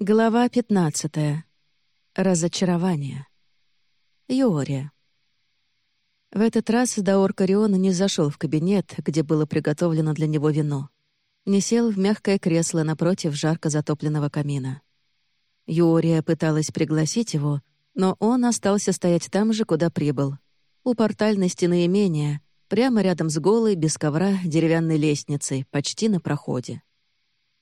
Глава 15. Разочарование. Юория. В этот раз Даор Кариона не зашел в кабинет, где было приготовлено для него вино. Не сел в мягкое кресло напротив жарко затопленного камина. Юория пыталась пригласить его, но он остался стоять там же, куда прибыл. У портальной стены имения, прямо рядом с голой, без ковра, деревянной лестницей, почти на проходе.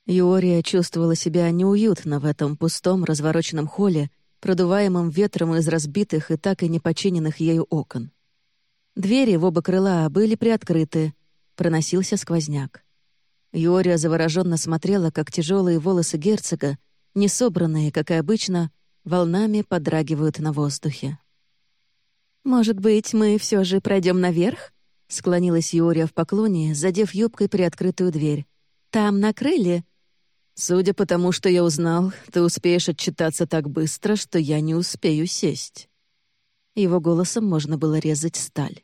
Юория чувствовала себя неуютно в этом пустом, развороченном холле, продуваемом ветром из разбитых и так и не починенных ею окон. Двери в оба крыла были приоткрыты, проносился сквозняк. Юория завороженно смотрела, как тяжелые волосы герцога, не собранные, как и обычно, волнами подрагивают на воздухе. «Может быть, мы все же пройдем наверх?» — склонилась Юория в поклоне, задев юбкой приоткрытую дверь. «Там накрыли, Судя по тому, что я узнал, ты успеешь отчитаться так быстро, что я не успею сесть». Его голосом можно было резать сталь.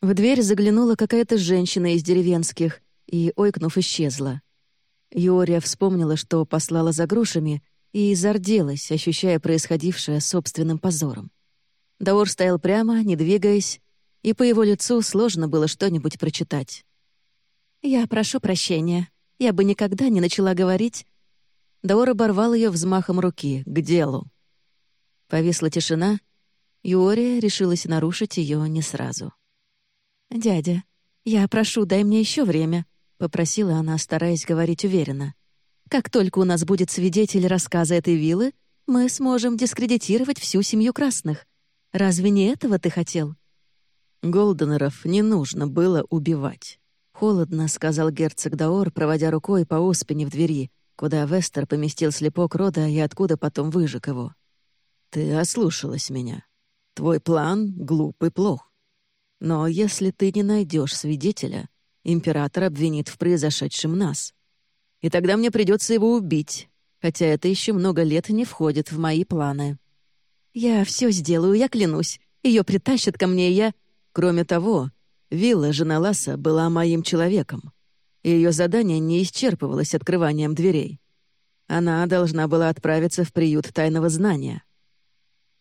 В дверь заглянула какая-то женщина из деревенских и, ойкнув, исчезла. Юория вспомнила, что послала за грушами, и зарделась, ощущая происходившее собственным позором. Даор стоял прямо, не двигаясь, и по его лицу сложно было что-нибудь прочитать. «Я прошу прощения», я бы никогда не начала говорить. Даор оборвал ее взмахом руки, к делу. Повисла тишина. Юория решилась нарушить ее не сразу. «Дядя, я прошу, дай мне еще время», — попросила она, стараясь говорить уверенно. «Как только у нас будет свидетель рассказа этой виллы, мы сможем дискредитировать всю семью красных. Разве не этого ты хотел?» Голденеров не нужно было убивать. «Холодно», — сказал герцог Даор, проводя рукой по оспине в двери, куда Вестер поместил слепок рода и откуда потом выжег его. «Ты ослушалась меня. Твой план глуп и плох. Но если ты не найдешь свидетеля, император обвинит в произошедшем нас. И тогда мне придется его убить, хотя это еще много лет не входит в мои планы». «Я все сделаю, я клянусь. Ее притащат ко мне, и я...» «Кроме того, Вилла, жена Ласа, была моим человеком. Ее задание не исчерпывалось открыванием дверей. Она должна была отправиться в приют тайного знания.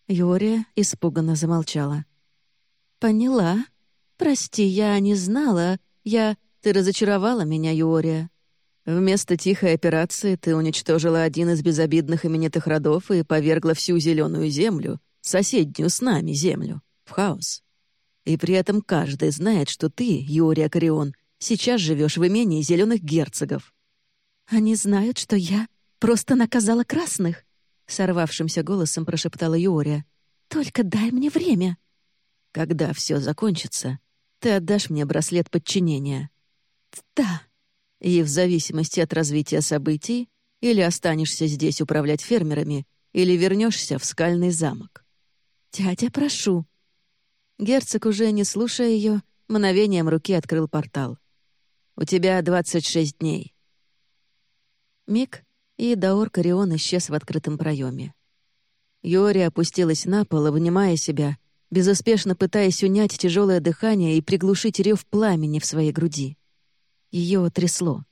Юрия испуганно замолчала. «Поняла. Прости, я не знала. Я... Ты разочаровала меня, Юрия. Вместо тихой операции ты уничтожила один из безобидных именитых родов и повергла всю зеленую землю, соседнюю с нами землю, в хаос. И при этом каждый знает, что ты, Юрия Карион, сейчас живешь в имении зеленых герцогов». «Они знают, что я просто наказала красных», — сорвавшимся голосом прошептала Юрия. «Только дай мне время». «Когда все закончится, ты отдашь мне браслет подчинения». «Да». «И в зависимости от развития событий или останешься здесь управлять фермерами, или вернешься в скальный замок». «Дядя, прошу», Герцог, уже не слушая ее, мгновением руки открыл портал. «У тебя двадцать шесть дней». Миг, и Даор Карион исчез в открытом проеме. Юори опустилась на пол, обнимая себя, безуспешно пытаясь унять тяжелое дыхание и приглушить рев пламени в своей груди. Ее трясло.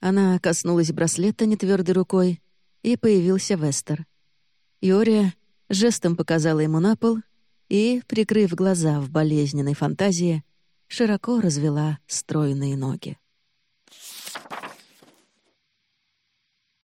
Она коснулась браслета нетвердой рукой, и появился Вестер. Юрия жестом показала ему на пол — и, прикрыв глаза в болезненной фантазии, широко развела стройные ноги.